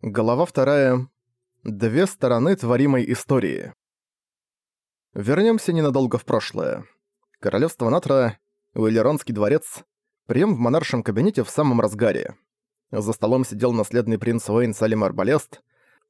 Глава вторая. Две стороны творимой истории. Вернемся ненадолго в прошлое. Королевство Натра, Уиллеронский дворец, прием в монаршем кабинете в самом разгаре. За столом сидел наследный принц Уэйн Салим Арбалест,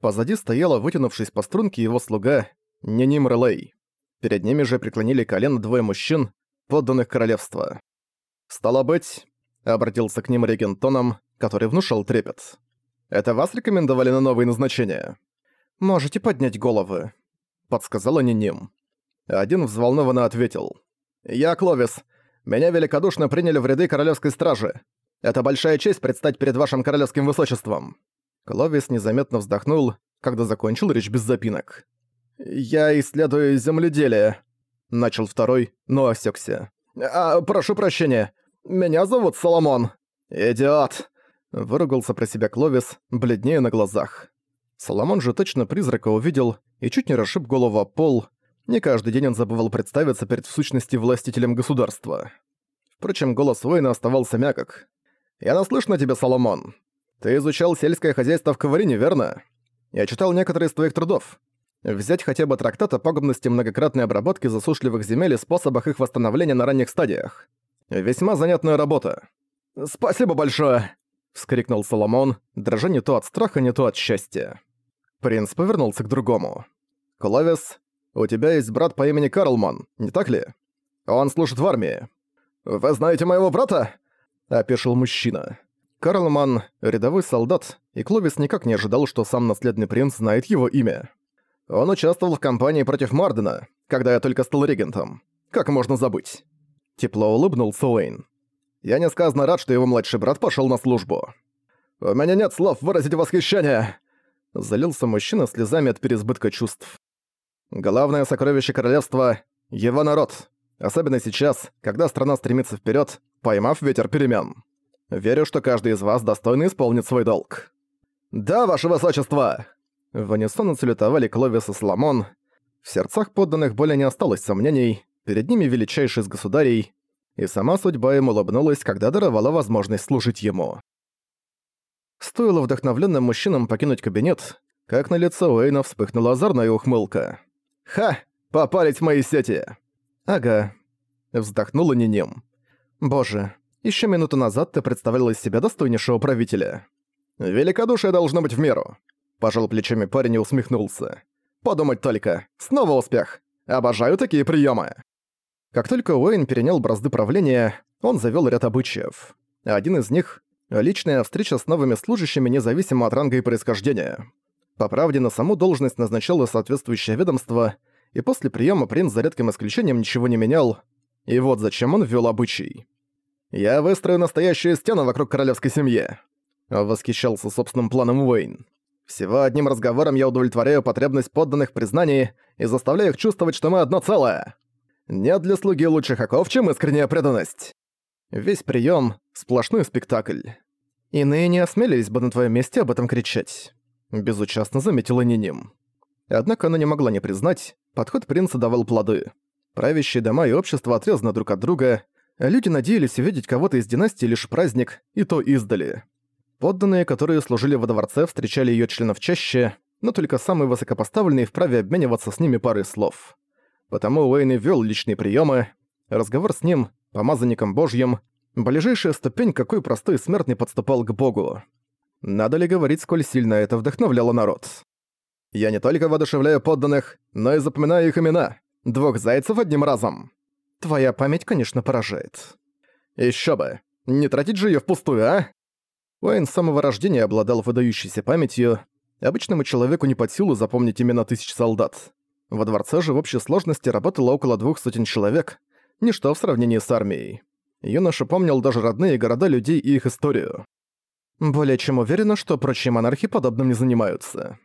позади стояла, вытянувшись по струнке, его слуга Неним Релей. Перед ними же преклонили колено двое мужчин, подданных королевства. «Стало быть», — обратился к ним регент тоном, который внушал трепет. Это вас рекомендовали на новые назначения? Можете поднять головы», — подсказала Ниним. Один взволнованно ответил. «Я Кловис. Меня великодушно приняли в ряды Королевской Стражи. Это большая честь предстать перед вашим королевским высочеством». Кловис незаметно вздохнул, когда закончил речь без запинок. «Я исследую земледелие», — начал второй, но осекся. «А, прошу прощения. Меня зовут Соломон». «Идиот!» Выругался про себя Кловис, бледнее на глазах. Соломон же точно призрака увидел и чуть не расшиб голову о пол. Не каждый день он забывал представиться перед в сущности властителем государства. Впрочем, голос воина оставался мягок. «Я наслышан о тебе, Соломон. Ты изучал сельское хозяйство в Каварине, верно? Я читал некоторые из твоих трудов. Взять хотя бы трактат о пагубности многократной обработки засушливых земель и способах их восстановления на ранних стадиях. Весьма занятная работа. Спасибо большое!» Вскрикнул Соломон, дрожа не то от страха, не то от счастья. Принц повернулся к другому. «Кловис, у тебя есть брат по имени Карлман, не так ли? Он служит в армии». «Вы знаете моего брата?» – опешил мужчина. Карлман – рядовой солдат, и Кловис никак не ожидал, что сам наследный принц знает его имя. Он участвовал в кампании против Мардена, когда я только стал регентом. Как можно забыть? Тепло улыбнулся Уэйн. Я несказанно рад, что его младший брат пошел на службу. «У меня нет слов выразить восхищение!» Залился мужчина слезами от переизбытка чувств. «Главное сокровище королевства — его народ. Особенно сейчас, когда страна стремится вперед, поймав ветер перемен. Верю, что каждый из вас достойно исполнит свой долг». «Да, ваше высочество!» В унисон отсалютовали Кловис и Соломон. В сердцах подданных более не осталось сомнений. Перед ними величайший из государей, и сама судьба ему улыбнулась, когда даровала возможность служить ему. Стоило вдохновленным мужчинам покинуть кабинет, как на лицо Уэйна вспыхнула озорная ухмылка. «Ха! Попались в мои сети!» «Ага», — вздохнула Ниним. «Боже, еще минуту назад ты представлял из себя достойнейшего правителя». «Великодушие должно быть в меру», — пожал плечами парень и усмехнулся. «Подумать только, снова успех! Обожаю такие приемы. Как только Уэйн перенял бразды правления, он завёл ряд обычаев. Один из них — личная встреча с новыми служащими независимо от ранга и происхождения. По правде, на саму должность назначало соответствующее ведомство, и после приема принц за редким исключением ничего не менял, и вот зачем он ввёл обычай. «Я выстрою настоящую стену вокруг королевской семьи», — восхищался собственным планом Уэйн. «Всего одним разговором я удовлетворяю потребность подданных в признании и заставляю их чувствовать, что мы одно целое. Нет для слуги лучших оков, чем искренняя преданность. Весь прием сплошной спектакль. Иные не осмелились бы на твоем месте об этом кричать. Безучастно заметила Ниним. Однако она не могла не признать, подход принца давал плоды. Правящие дома и общество отрезаны друг от друга, а люди надеялись увидеть кого-то из династии лишь праздник, и то издали. Подданные, которые служили во дворце, встречали ее членов чаще, но только самые высокопоставленные вправе обмениваться с ними парой слов. Потому Уэйн и вёл личные приемы. Разговор с ним, помазанником божьим, ближайшая ступень, какой простой смертный подступал к богу. Надо ли говорить, сколь сильно это вдохновляло народ? Я не только воодушевляю подданных, но и запоминаю их имена. Двух зайцев одним разом. Твоя память, конечно, поражает. Ещё бы. Не тратить же её впустую, а? Уэйн с самого рождения обладал выдающейся памятью. Обычному человеку не под силу запомнить имена тысяч солдат. Во дворце же в общей сложности работало около двух сотен человек, ничто в сравнении с армией. Юноша помнил даже родные города людей и их историю. «Более чем уверена, что прочие монархи подобным не занимаются»,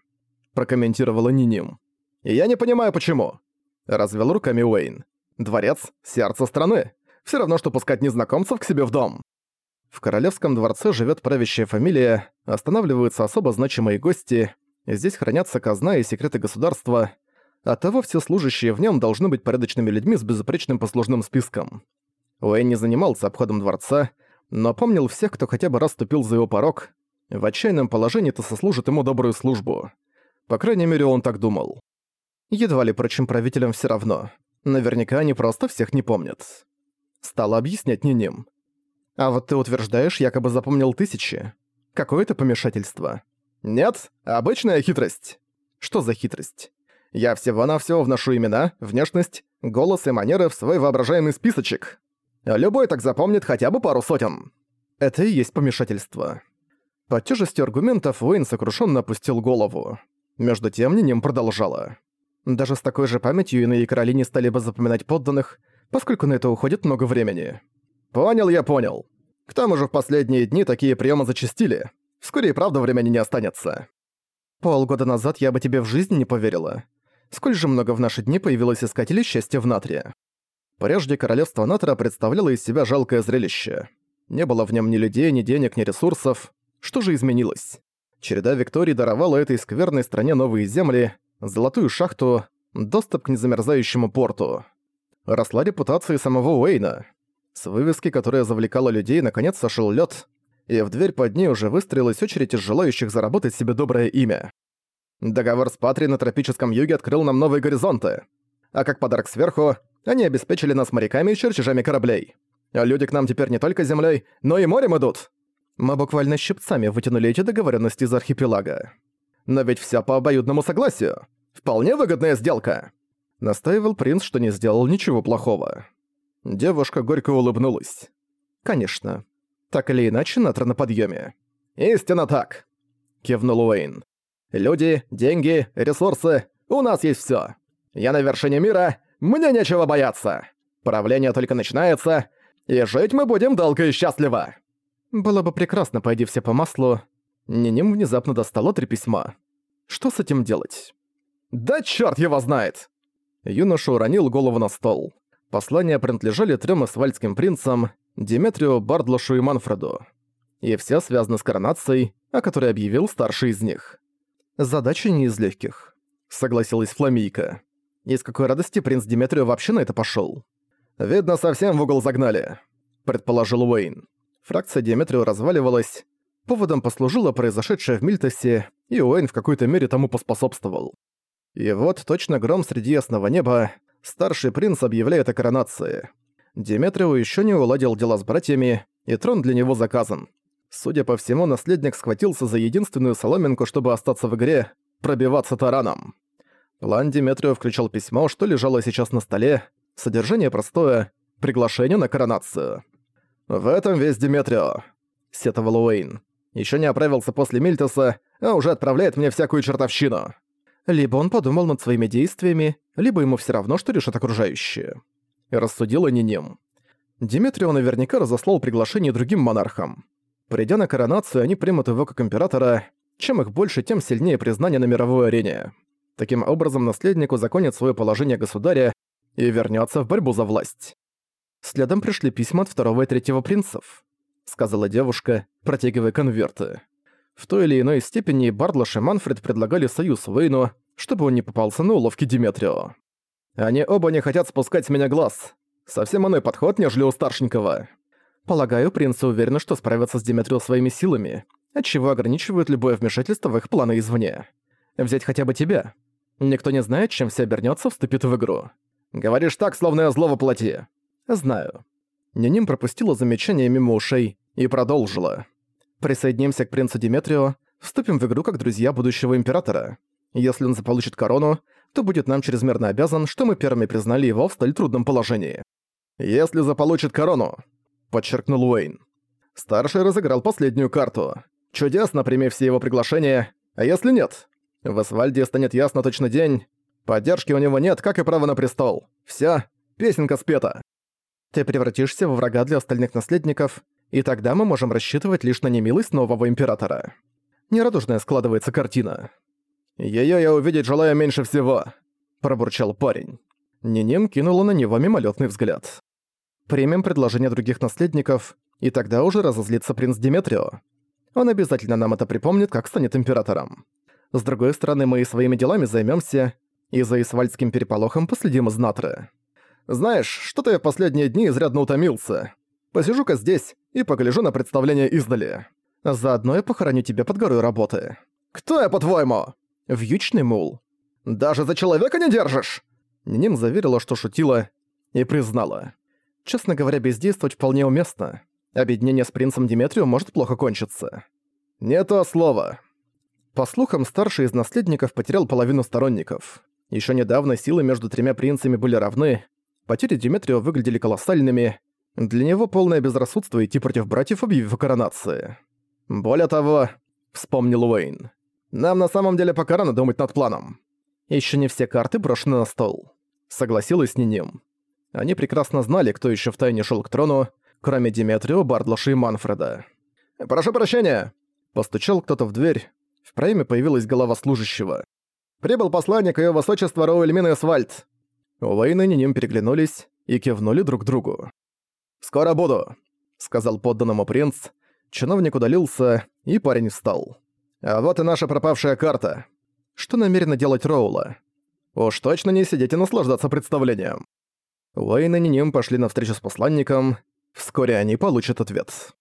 прокомментировала Ниним. «И я не понимаю, почему», развел руками Уэйн. «Дворец — сердце страны. Все равно, что пускать незнакомцев к себе в дом». В королевском дворце живет правящая фамилия, останавливаются особо значимые гости, здесь хранятся казна и секреты государства — Оттого все служащие в нем должны быть порядочными людьми с безупречным послужным списком. Уэйн не занимался обходом дворца, но помнил всех, кто хотя бы раз ступил за его порог. В отчаянном положении это сослужит ему добрую службу. По крайней мере, он так думал. Едва ли прочим правителям все равно. Наверняка они просто всех не помнят. Стала объяснять Ниним. А вот ты утверждаешь, якобы запомнил тысячи. Какое это помешательство? Нет, обычная хитрость. Что за хитрость? Я всего-навсего вношу имена, внешность, голос и манеры в свой воображаемый списочек. Любой так запомнит хотя бы пару сотен. Это и есть помешательство. Под тяжестью аргументов Уэйн сокрушенно опустил голову. Между тем Ниним продолжала. Даже с такой же памятью иные короли не стали бы запоминать подданных, поскольку на это уходит много времени. Понял я, понял. К тому же в последние дни такие приемы зачастили. Вскоре и правда времени не останется. Полгода назад я бы тебе в жизни не поверила. Сколь же много в наши дни появилось искателей счастья в Натрия. Прежде королевство Натра представляло из себя жалкое зрелище. Не было в нем ни людей, ни денег, ни ресурсов. Что же изменилось? Череда Виктории даровала этой скверной стране новые земли, золотую шахту, доступ к незамерзающему порту. Росла репутация самого Уэйна. С вывески, которая завлекала людей, наконец сошел лед, и в дверь под ней уже выстроилась очередь из желающих заработать себе доброе имя. Договор с Патрией на тропическом юге открыл нам новые горизонты. А как подарок сверху, они обеспечили нас моряками и чертежами кораблей. А люди к нам теперь не только землей, но и морем идут. Мы буквально щипцами вытянули эти договоренности из архипелага. Но ведь все по обоюдному согласию. Вполне выгодная сделка. Настаивал принц, что не сделал ничего плохого. Девушка горько улыбнулась. Конечно. Так или иначе, Натра на подъеме. «Истинно так!» — кивнул Уэйн. «Люди, деньги, ресурсы — у нас есть все. Я на вершине мира, мне нечего бояться. Правление только начинается, и жить мы будем долго и счастливо». Было бы прекрасно, пойди все по маслу. Ниним внезапно достало три письма. Что с этим делать? «Да чёрт его знает!» Юноша уронил голову на стол. Послания принадлежали трем асфальтским принцам, Диметрию, Бардлошу и Манфреду. И все связаны с коронацией, о которой объявил старший из них. «Задача не из легких», — согласилась Фламийка. И с какой радости принц Диметрию вообще на это пошел? «Видно, совсем в угол загнали», — предположил Уэйн. Фракция Диметрию разваливалась. Поводом послужило произошедшее в Мильтосе, и Уэйн в какой-то мере тому поспособствовал. И вот точно гром среди ясного неба, старший принц объявляет о коронации. Диметрио еще не уладил дела с братьями, и трон для него заказан. Судя по всему, наследник схватился за единственную соломинку, чтобы остаться в игре, пробиваться тараном. План Диметрио включал письмо, что лежало сейчас на столе. Содержание простое — приглашение на коронацию. «В этом весь Диметрио», — сетовал Уэйн. Еще не оправился после Мильтоса, а уже отправляет мне всякую чертовщину». Либо он подумал над своими действиями, либо ему все равно, что решат окружающие. Рассудила Ниним. Димитрио наверняка разослал приглашение другим монархам. Придя на коронацию, они примут его как императора. Чем их больше, тем сильнее признание на мировой арене. Таким образом, наследник узаконит свое положение государя и вернется в борьбу за власть. Следом пришли письма от второго и третьего принцев, сказала девушка, протягивая конверты. В той или иной степени Бардлош и Манфред предлагали союз Уэйну, чтобы он не попался на уловки Диметрио. Они оба не хотят спускать с меня глаз. Совсем иной подход, нежели у старшенького. Полагаю, принцы уверены, что справятся с Диметрио своими силами, отчего ограничивают любое вмешательство в их планы извне. Взять хотя бы тебя. Никто не знает, чем все обернется, вступит в игру. Говоришь так, словно я зло воплоти. Знаю. Ниним пропустила замечание мимо ушей и продолжила. Присоединимся к принцу Диметрио, вступим в игру как друзья будущего императора. Если он заполучит корону, то будет нам чрезмерно обязан, что мы первыми признали его в столь трудном положении. «Если заполучит корону», — подчеркнул Уэйн. Старший разыграл последнюю карту. Чудесно, прими все его приглашения, а если нет? В Асфальде станет ясно точно день. Поддержки у него нет, как и права на престол. Вся, песенка спета. Ты превратишься в врага для остальных наследников, и тогда мы можем рассчитывать лишь на немилость нового императора. Нерадужная складывается картина. «Её я увидеть желаю меньше всего», – пробурчал парень. Ниним кинула на него мимолетный взгляд. «Примем предложение других наследников, и тогда уже разозлится принц Диметрио. Он обязательно нам это припомнит, как станет императором. С другой стороны, мы и своими делами займемся, и за Исвальдским переполохом последим из Натры. Знаешь, что-то я в последние дни изрядно утомился. Посижу-ка здесь и погляжу на представление издали. Заодно я похороню тебя под горой работы. Кто я, по-твоему? Вьючный мул. Даже за человека не держишь? Ниним заверила, что шутила, и признала. Честно говоря, бездействовать вполне уместно. Объединение с принцем Диметрио может плохо кончиться. Не то слово. По слухам, старший из наследников потерял половину сторонников. Еще недавно силы между тремя принцами были равны, потери Диметрио выглядели колоссальными, для него полное безрассудство идти против братьев, объявив о коронации. Более того, вспомнил Уэйн, нам на самом деле пока рано думать над планом. Еще не все карты брошены на стол. Согласилась с Ниним. Они прекрасно знали, кто еще втайне шел к трону, кроме Диметрио, Бардлоша и Манфреда. «Прошу прощения!» Постучал кто-то в дверь. В проеме появилась голова служащего. «Прибыл посланник Её Высочества Роуэль Минесвальд!» Уэйн и Ниним переглянулись и кивнули друг другу. «Скоро буду», — сказал подданному принц. Чиновник удалился, и парень встал. «А вот и наша пропавшая карта. Что намерена делать Роула? Уж точно не сидеть и наслаждаться представлением». Уэйн и Ниним пошли на встречу с посланником. Вскоре они получат ответ.